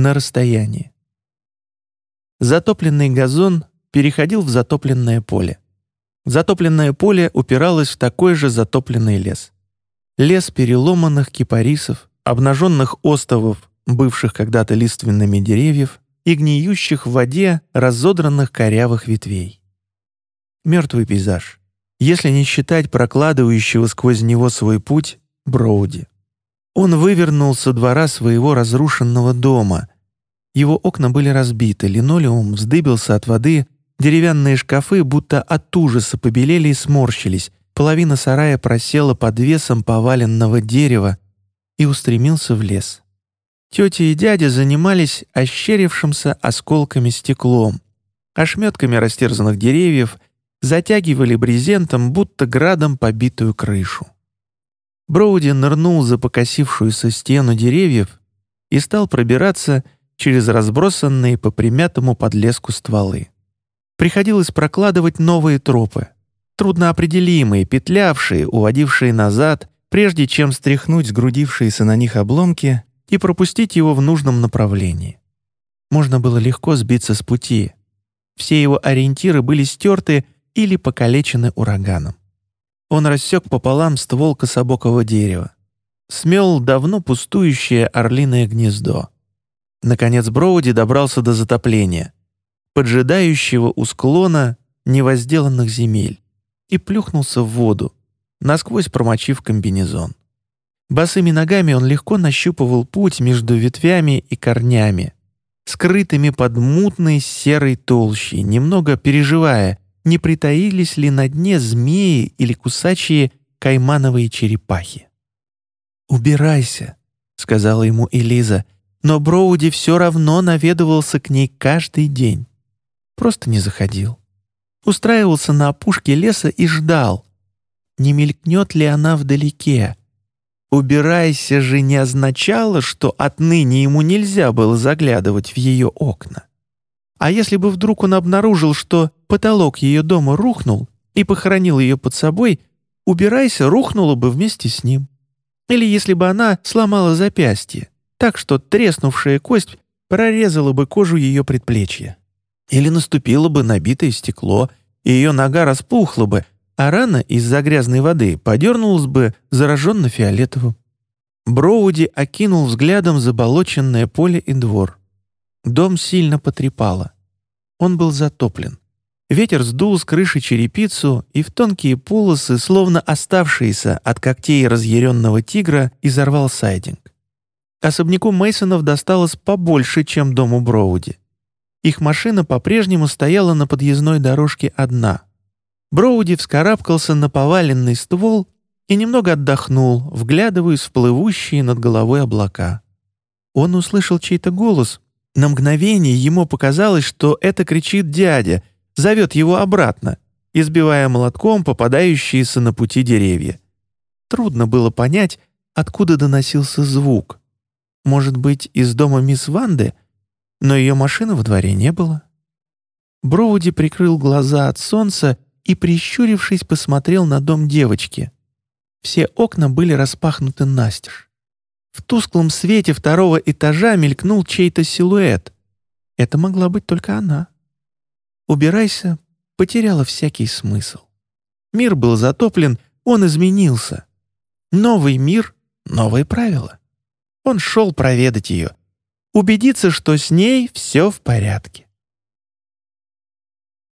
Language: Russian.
на расстоянии. Затопленный газон переходил в затопленное поле. Затопленное поле упиралось в такой же затопленный лес. Лес переломанных кипарисов, обнаженных остовов, бывших когда-то лиственными деревьев, и гниющих в воде разодранных корявых ветвей. Мертвый пейзаж, если не считать прокладывающего сквозь него свой путь Броуди. Он вывернул со двора своего разрушенного дома. Его окна были разбиты, линолеум вздыбился от воды, Деревянные шкафы будто от ужаса побелели и сморщились, половина сарая просела под весом поваленного дерева и устремился в лес. Тетя и дядя занимались ощерившимся осколками стеклом, ошметками растерзанных деревьев, затягивали брезентом, будто градом побитую крышу. Броуди нырнул за покосившуюся стену деревьев и стал пробираться через разбросанные по примятому подлеску стволы приходилось прокладывать новые тропы, трудноопределимые, петлявшие, уводившие назад, прежде чем стряхнуть сгрудившиеся на них обломки и пропустить его в нужном направлении. Можно было легко сбиться с пути. Все его ориентиры были стерты или покалечены ураганом. Он рассек пополам ствол кособокого дерева. Смел давно пустующее орлиное гнездо. Наконец Броуди добрался до затопления — поджидающего у склона невозделанных земель, и плюхнулся в воду, насквозь промочив комбинезон. Босыми ногами он легко нащупывал путь между ветвями и корнями, скрытыми под мутной серой толщей, немного переживая, не притаились ли на дне змеи или кусачие каймановые черепахи. «Убирайся», — сказала ему Элиза, но Броуди все равно наведывался к ней каждый день. Просто не заходил. Устраивался на опушке леса и ждал. Не мелькнет ли она вдалеке? «Убирайся» же не означало, что отныне ему нельзя было заглядывать в ее окна. А если бы вдруг он обнаружил, что потолок ее дома рухнул и похоронил ее под собой, «убирайся» рухнула бы вместе с ним. Или если бы она сломала запястье, так что треснувшая кость прорезала бы кожу ее предплечья. Или наступило бы набитое стекло, и ее нога распухла бы, а рана из-за грязной воды подернулась бы зараженно-фиолетовым. Броуди окинул взглядом заболоченное поле и двор. Дом сильно потрепало. Он был затоплен. Ветер сдул с крыши черепицу, и в тонкие полосы, словно оставшиеся от когтей разъяренного тигра, изорвал сайдинг. Особняку Мейсонов досталось побольше, чем дому Броуди. Их машина по-прежнему стояла на подъездной дорожке одна. Броуди вскарабкался на поваленный ствол и немного отдохнул, вглядываясь в плывущие над головой облака. Он услышал чей-то голос. На мгновение ему показалось, что это кричит дядя, зовет его обратно, избивая молотком попадающиеся на пути деревья. Трудно было понять, откуда доносился звук. Может быть, из дома мисс Ванды — но ее машины во дворе не было. Броуди прикрыл глаза от солнца и, прищурившись, посмотрел на дом девочки. Все окна были распахнуты настежь. В тусклом свете второго этажа мелькнул чей-то силуэт. Это могла быть только она. «Убирайся» потеряла всякий смысл. Мир был затоплен, он изменился. Новый мир, новые правила. Он шел проведать ее, убедиться, что с ней все в порядке.